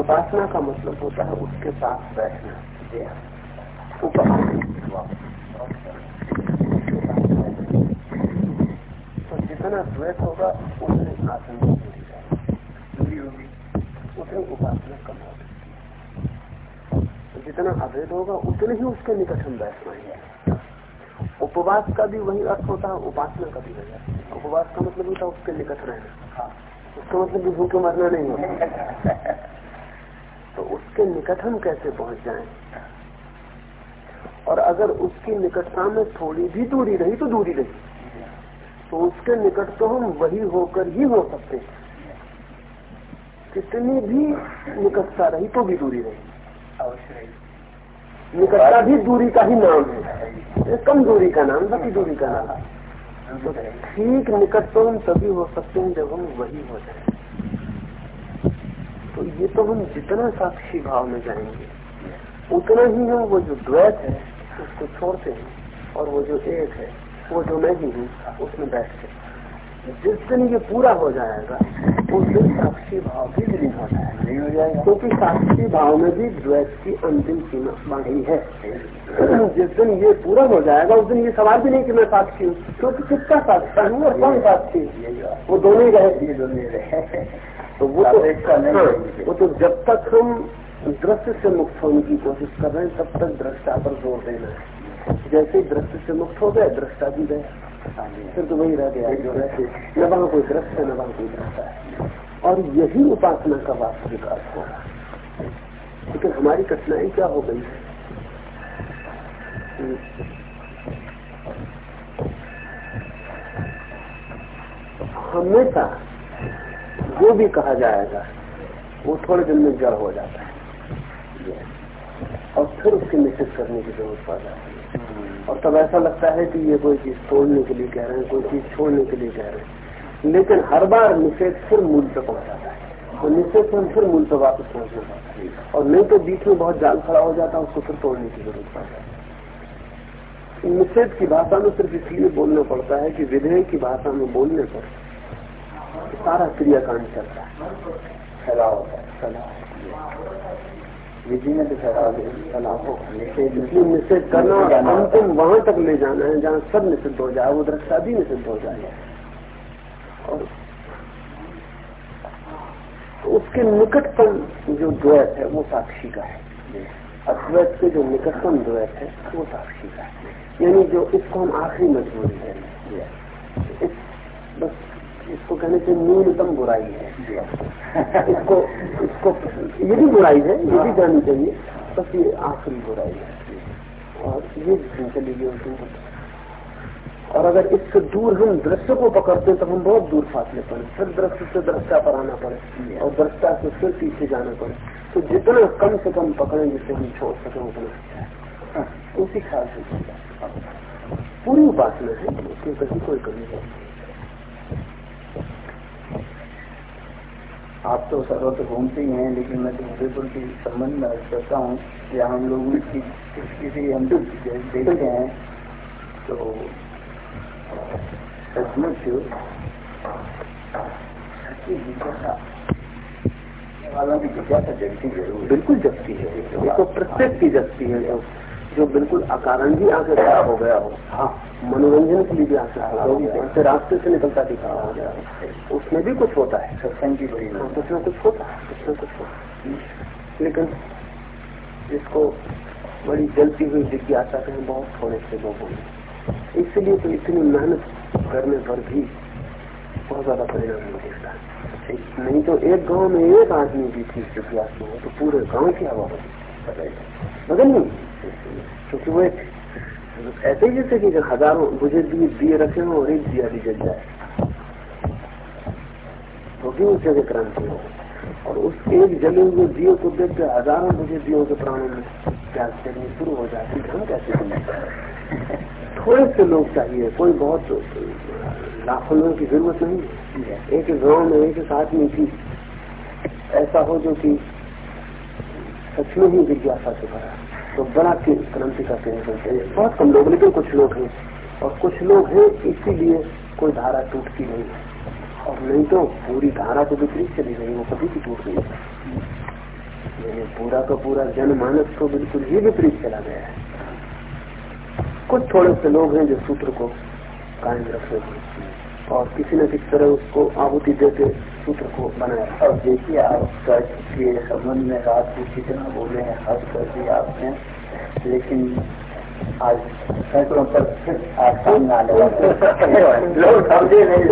उपासना का मतलब होता है उसके साथ बैठना। तो जितना द्वैत होगा, उतने आसन उतनी उपासना कम होगी जितना अभेद होगा, उतने ही उसके निकट हम बैठ पाएँगे। उपवास का भी वही अर्थ होता है, उपासना का भी वही अर्थ उपवास का मतलब होता है उसके निकट रहना। हाँ। उसका मतलब भूखे मरना नहीं होता तो उसके निकट हम कैसे पहुँच जाएँ? और अगर उसकी निकटता में थोड़ी भी दूरी रही तो दूरी रही तो उसके निकट तो हम वही होकर ही हो सकते कितनी भी निकटता रही तो भी दूरी रही। निकटता भी दूरी का ही नाम है। कम दूरी का नाम बाकी दूरी का नाम। तो ठीक निकट तो हम तभी हो सकते हैं जब हम वही हो जाए। तो ये तो हम जितना साक्षी भाव में जाएँगे उतना ही हम वो जो द्वैत है उसको छोड़ते हैं और वो जो एक है वो जो मैं ही हूँ उसमें बैठ के जिस दिन ये पूरा हो जाएगा उस दिन साक्षी भाव भी विलीन हो जाएगा। नहीं हो जाएगा। क्योंकि साक्षी भाव में भी द्वैत की अंतिम सीमा बांधी है। जिस दिन ये पूरा हो जाएगा उस दिन ये सवाल भी नहीं कि मैं साक्षी हूँ क्योंकि किसका साक्षी हूँ और कौन साक्षी वो दोनों ही रहे। दोनों ही रहे। तो वो तो हाँ, वो तो जब तक हम दृश्य से मुक्त होने की कोशिश कर रहे हैं तब तक दृष्टा पर ज़ोर देना है। जैसे ही दृश्य से मुक्त हो गए दृष्टा भी गया फिर तो वही रह गया जो रहते न वहाँ कोई दृश्य न वहाँ कोई दृष्टा है। और यही उपासना का वास्तविक अर्थ होगा लेकिन हमारी कठिनाई क्या हो गई है? हमेशा जो भी कहा जाएगा, वो थोड़े दिन में जड़ हो जाता है। और फिर उसके निश्चित करने की ज़रूरत पड़ जाती है। और तब ऐसा लगता है कि ये कोई चीज़ तोड़ने के लिए कह रहे हैं, कोई चीज़ छोड़ने के लिए कह रहे हैं। लेकिन हर बार निषेध फिर मूल पे पहुंचाता है। और निषेध से फिर मूल पे वापस पहुँचना पड़ता है। और नहीं तो बीच में बहुत जाल खड़ा हो जाता है, उसको फिर तोड़ने की ज़रूरत पड़ जाती है। निषेध की भाषा में सिर्फ़ इसलिए बोलना पड़ता है कि विधेयक की भाषा में बोलने पर सारा क्रियाकांड चलता है। फैलाव होता है फैलाव विधि में तो इसलिए निषेध करना और अंतिम वहाँ तक ले जाना है जहाँ सब निषिद्ध हो जाए वो दृष्टा भी निषिद्ध हो जाए। और उसके निकटतम जो द्वैत है वो साक्षी का है। अद्वैत के जो निकटतम द्वैत है वो साक्षी का है। यानी जो इसको हम आखिरी मजबूरी है इस बस इसको कहने से न्यूनतम बुराई है। इसको इसको ये भी बुराई है, ये भी जानी चाहिए, बस ये आखिरी बुराई है। और ये चली और अगर इससे दूर हम दृश्य को पकड़ते तो हम बहुत दूर फासले पड़े। फिर दृश्य से दृष्टा पर आना पड़े और दृष्टा से फिर पीछे जाना पड़े। तो जितना कम से कम पकड़े जिससे हम छोड़ सके, उतना अच्छा उसी ख्याल से। पूरी उपासना है उसमें कोई कमी नहीं आप तो सर्वत्र घूमते ही हैं लेकिन मैं तो उदयपुर के संबंध में करता हूँ या हम लोग किसी हम देखते हैं। तो सचमुच वालों की जिज्ञासा जगती ज़रूर बिल्कुल जगती है। देखो प्रत्येक की जगती है। जो जो बिल्कुल अकारण भी आगे खड़ा हो गया हो। हाँ। मनोरंजन के लिए भी उससे रास्ते से निकलता हो। गया उसमें भी कुछ होता है। सत्संग की बड़ी हाँ, कुछ होता है। कुछ कुछ होता है। लेकिन इसको बड़ी जलती हुई जिज्ञासा कहें बहुत थोड़े से लोगों में इसलिए तो इतनी मेहनत करने पर भी बहुत ज़्यादा परिणाम नहीं दिखता। नहीं तो एक गाँव में एक आदमी भी थी जिज्ञासु हो तो पूरे गाँव की हवा बदल बदल नहीं क्योंकि वो ऐसे ही जैसे कि हज़ारों मुझे दिए दिए रखे हो और एक दिया भी जल जाए। तो भी उस जगह क्रांति हो। और उस एक जले हुए दियो को देख के हज़ारों मुझे दियो के प्राणों में प्यास चलनी शुरू हो जाती हम कैसे बने थोड़े से लोग चाहिए, कोई बहुत लाखों लोगों की ज़रूरत नहीं एक गाँव में एक साथ में की ऐसा हो जो कि सच में ही जिज्ञासा से भरा तो बड़ा क्रांति का केंद्र हैं बहुत कम लोग, लेकिन कुछ लोग हैं। और कुछ लोग हैं, इसीलिए कोई धारा टूटती नहीं है। और नहीं तो पूरी धारा तो विपरीत चली गई, वो कभी भी टूट नहीं यानी पूरा का पूरा जनमानस तो बिल्कुल ही विपरीत चला गया है। कुछ थोड़े से लोग हैं जो सूत्र को कायम रखे हैं। और किसी न किसी तरह उसको आहुति देते सूत्र को बनाया। और देखिए आप कर्ज के संबंध में रात को कितना बोले हैं हद कर दिया आपने लेकिन आज सैकड़ों पर आज सामने आने वाले लोग समझे नहीं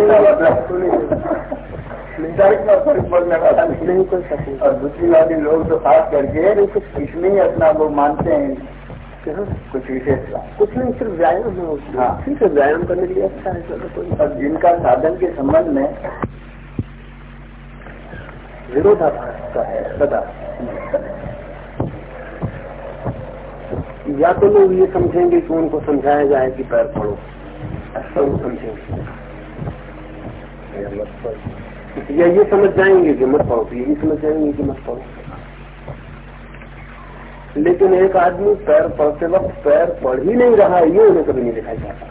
नहीं। कोई सकती और दूसरी वाली लोग तो खास करके इसमें ही अपना वो मानते हैं। कुछ विशेष कुछ नहीं सिर्फ़ व्यायाम है हाँ। है व्यायाम करने के लिए अच्छा है कोई और जिनका साधन के संबंध में विरोधाभास का है, सदा। या तो लोग ये समझेंगे कि उनको समझाया जाए कि पैर पड़ो। ऐसा वो समझेंगे। या ये समझ जाएँगे कि मत पढ़ो ये भी समझ जाएँगे कि मत पढ़ो लेकिन एक आदमी पैर पढ़ते वक्त पैर पढ़ ही नहीं रहा है ये उन्हें कभी नहीं दिखाई जाता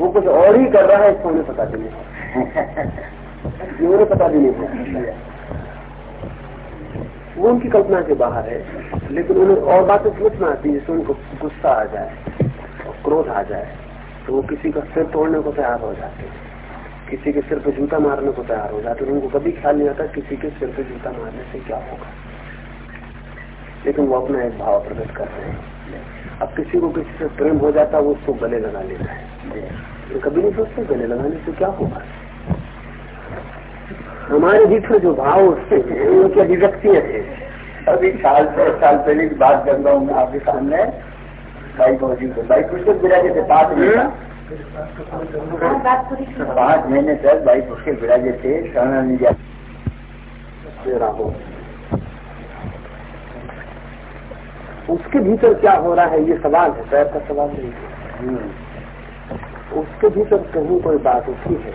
वो कुछ और ही कर रहा है, इसको उन्हें पता भी नहीं। ये उन्हें पता भी नहीं। वो उनकी कल्पना के बाहर है, लेकिन उन्हें और बातें में आती है, जिससे उनको गुस्सा आ जाए, और क्रोध आ जाए तो वो किसी का सिर तोड़ने को तैयार हो जाते हैं। किसी के सिर पर जूता मारने को तैयार हो जाते उनको कभी ख्याल नहीं आता किसी के सिर पे जूता मारने से क्या होगा। लेकिन वो अपना एक भाव प्रकट कर रहे हैं। अब किसी को किसी से प्रेम हो जाता है, वो उसको गले लगा लेता है। कभी नहीं सोचते गले लगाने से क्या होगा। हमारे भीतर जो भाव उससे उनकी अभिव्यक्तियाँ थे अभी साल से साल पहले की बात कर रहा हूँ मैं आपके सामने। भाई फौजी को भाई पुष्कर विराजे थे पाँच महीना पाँच महीने तक भाई पुष्कर विराजे थे शरण जा उसके भीतर क्या हो रहा है ये सवाल है पैर का सवाल नहीं है। हम्म। उसके भीतर कहीं कोई बात उठी है?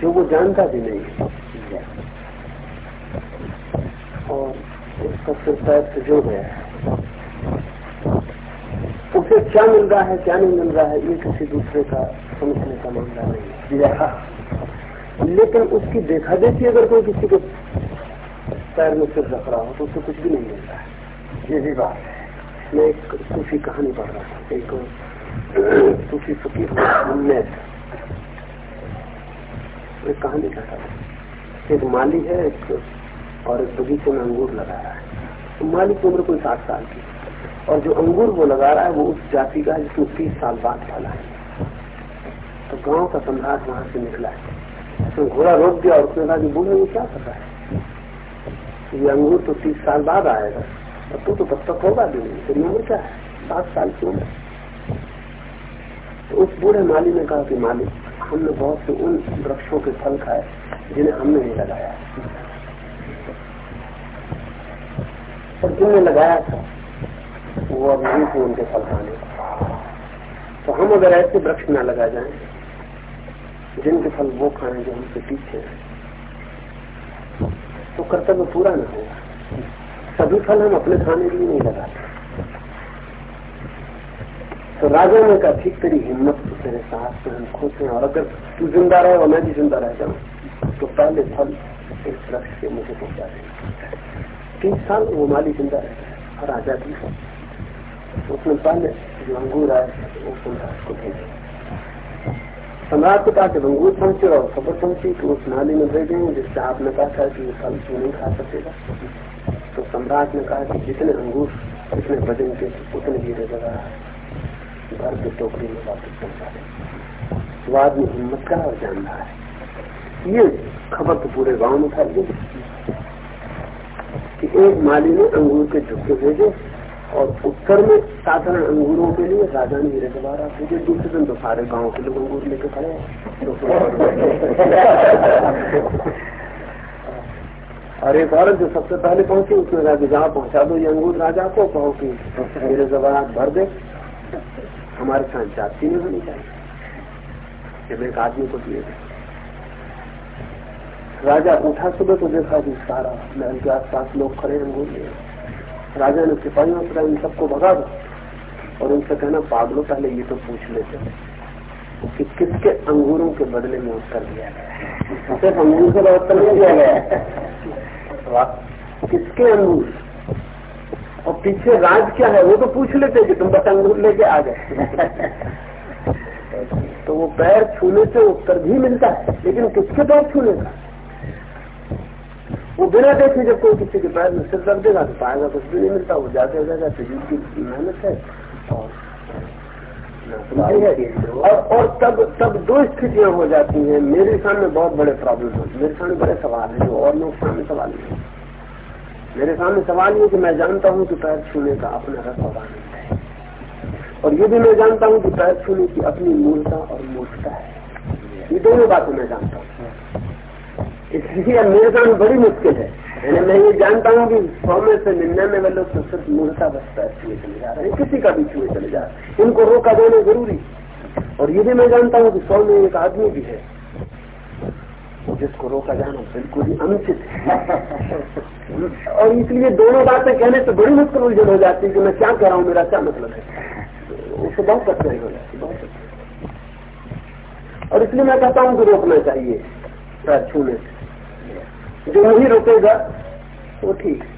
जो वो जानता भी नहीं। और उसका सिर पैर से जो गया है। उसे क्या मिल रहा है, क्या नहीं मिल रहा है, ये किसी दूसरे का समझने का मामला नहीं है। लेकिन उसकी देखा देखी अगर कोई किसी को पैर में सिर रख रहा हो तो उसे कुछ भी नहीं मिलता है। ये भी बात है। मैं एक सूफी कहानी पढ़ रहा था। एक सूफी फकीर उन्नैस एक कहानी कहता था। एक माली है, एक और एक बगीचे में अंगूर लगा रहा है। तो माली की उम्र कोई साठ साल की और जो अंगूर वो लगा रहा है, वो उस जाति का है, जिसमें तीस साल बाद फला है। तो गाँव का सम्राट वहाँ से निकला है। तो घोड़ा रोक दिया और उसने कहा कि बूढ़े वो क्या कर रहा है? ये अंगूर तो तीस साल बाद आएगा। और तू तो तब तक होगा भी नहीं। तेरी उम्र क्या है? सात साल की उम्र। तो उस बूढ़े माली ने कहा कि, मालिक हमने बहुत से उन वृक्षों के फल खाए, जिन्हें हमने नहीं लगाया। और जिनने लगाया था, वो अब नहीं थे उनके फल खाने। तो हम अगर ऐसे वृक्ष न लगा जाए, जिनके फल वो खाए जो हमसे पीछे हैं तो कर्तव्य पूरा न होगा। सभी फल हम अपने खाने के लिए नहीं लगाते। तो राजा ने कहा, ठीक, तेरी हिम्मत तो तेरे साहस में हम खुश हैं, और अगर तू ज़िंदा रहे और मैं भी ज़िंदा रह जाऊँ तो पहले फल इस वृक्ष के मुझे पहुँचा देंगे तीन साल वो माली ज़िंदा रहे और राजा भी उसने पहले जो अंगूर आए, वो सम्राट को भेजे। सम्राट के पास जब अंगूर पहुँचे और खबर पहुँची तो उस नाली में भेजेंगे जिससे आपने कहा था कि फल क्यों नहीं खा सकेगा। तो सम्राट ने कहा कि जितने अंगूर जितने वज़न के उतने हीरे लगा घर की टोकरी में वापस पहुँचा दे। वो आदमी हिम्मत का और जान रहा है। ये खबर तो पूरे गाँव में फैल गई। कि एक माली ने अंगूर के झुक्के भेजे और उत्तर में साधारण अंगूरों के लिए राजा ने हीरे पूछे दूसरे दिन तो सारे गाँव के लोग अंगूर लेके खड़े और एक औरत जो सबसे पहले पहुँची, उसने कि जहाँ पहुँचा दो ये अंगूर राजा को, कहो कि मेरे जवाब भर दे। हमारे साथ जाति नहीं होनी चाहिए। जब एक आदमी को दिए गए। राजा उठा सुबह तो देखा कि सारा महल के आसपास लोग खड़े अंगूर लिए राजा ने सिपाहियों से इन सबको भगा दो। और उनसे कहना पागलों पहले ये तो पूछ लेते कि किसके अंगूरों के बदले में उत्तर दिया गया सिर्फ़ अंगूर का उत्तर नहीं दिया गया है। किसके अंगूर? और पीछे राज क्या है वो तो पूछ लेते कि तुम अंगूर लेके आ गए। तो वो पैर छूने से उत्तर भी मिलता है लेकिन किसके पैर छूने का? वो बिना देखे जब कोई किसी के पैर में सिर दर्द देगा तो पाएगा कुछ भी नहीं मिलता वो जाते हो जाएगा तजीब की मेहनत है। और और, और तब तब दो स्थितियाँ हो जाती हैं। मेरे सामने बहुत बड़े प्रॉब्लम हो। मेरे सामने बड़े सवाल है जो और लोग सामने सवाल नहीं मेरे सामने सवाल ये कि मैं जानता हूँ कि पैर छूने का अपना रस और आनंद है। और ये भी मैं जानता हूँ कि पैर छूने की अपनी मूलता और मूर्खता है। ये दोनों बातें मैं जानता हूँ। इसलिए मेरे सामने बड़ी मुश्किल है। मैं ये जानता हूँ कि सौ में से निन्यानवे लोग तो सिर्फ़ मूर्खता बस पैर छुए चले जा रहे हैं। किसी का भी छुए चले जा रहे हैं। इनको रोका देना ज़रूरी। और ये भी मैं जानता हूँ कि सौ में एक आदमी भी है जिसको रोका जाना बिल्कुल ही अनुचित है। और इसलिए दोनों बातें कहने से बड़ी मुश्किल उलझन हो जाती है कि मैं क्या कह रहा हूँ, मेरा क्या मतलब है? उससे बहुत कठिनाई हो जाती बहुत और इसलिए मैं कहता हूँ कि रोकना चाहिए छूने जो नहीं रोकेगा, वो ठीक है।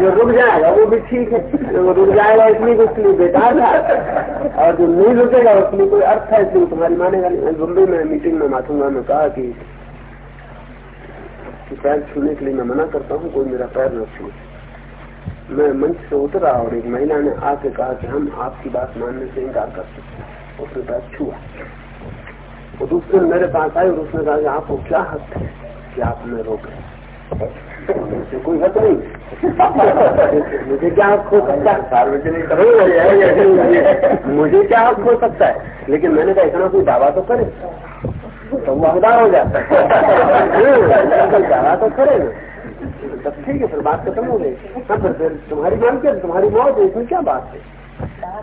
जो रुक जाएगा, वो भी ठीक है। वो रुक जाएगा, इसलिए लिए बेकार था। और जो नहीं रुकेगा उसमें कोई अर्थ है, इसलिए तुम्हारी मानेगा नहीं। बम्बई में मीटिंग में माथूँगा, मैं कहा कि पैर छूने के लिए मैं मना करता हूँ कोई मेरा पैर न छू मैं मंच से उतरा और एक महिला ने आके कहा कि हम आपकी बात मानने से इनकार कर सकते उसने पैर छुआ। और दूसरे मेरे पास आए और उसने कहा कि आपको क्या हक है कि आप हमें रोके कोई हक नहीं। मुझे क्या हक हो सकता है? सार्वजनिक मुझे क्या हक हो सकता है? लेकिन मैंने कहा इतना कोई दावा तो करे। तो वहदार हो जाता है। दावा तो करे ना तब ठीक है फिर बात खत्म हो गई। हाँ फिर फिर तुम्हारी मान के तुम्हारी मौत है इसमें क्या बात है? हाँ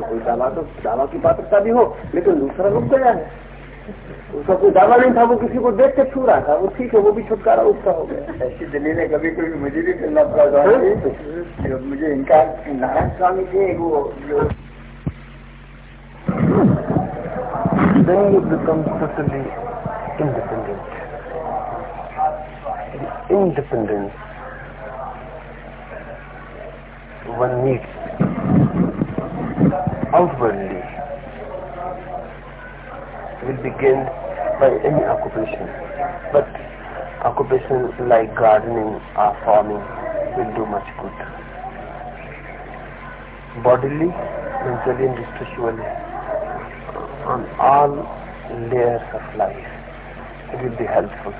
कोई दावा तो दावा की पात्रता भी हो लेकिन दूसरा रुक गया है। उसका कोई दावा नहीं था वो किसी को देख के छू रहा था। वो ठीक है वो भी छुटकारा उसका हो गया। ऐसी दिल्ली में कभी कभी मुझे भी करना पड़ा मुझे इनका नारायण स्वामी थे वो Then you become totally independent. independence one needs outwardly will begin by any occupation. But occupation like gardening or farming will do much good. Bodily, mentally and spiritually, on all layers of life, it will be helpful.